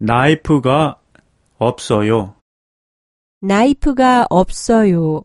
나이프가 없어요. 나이프가 없어요.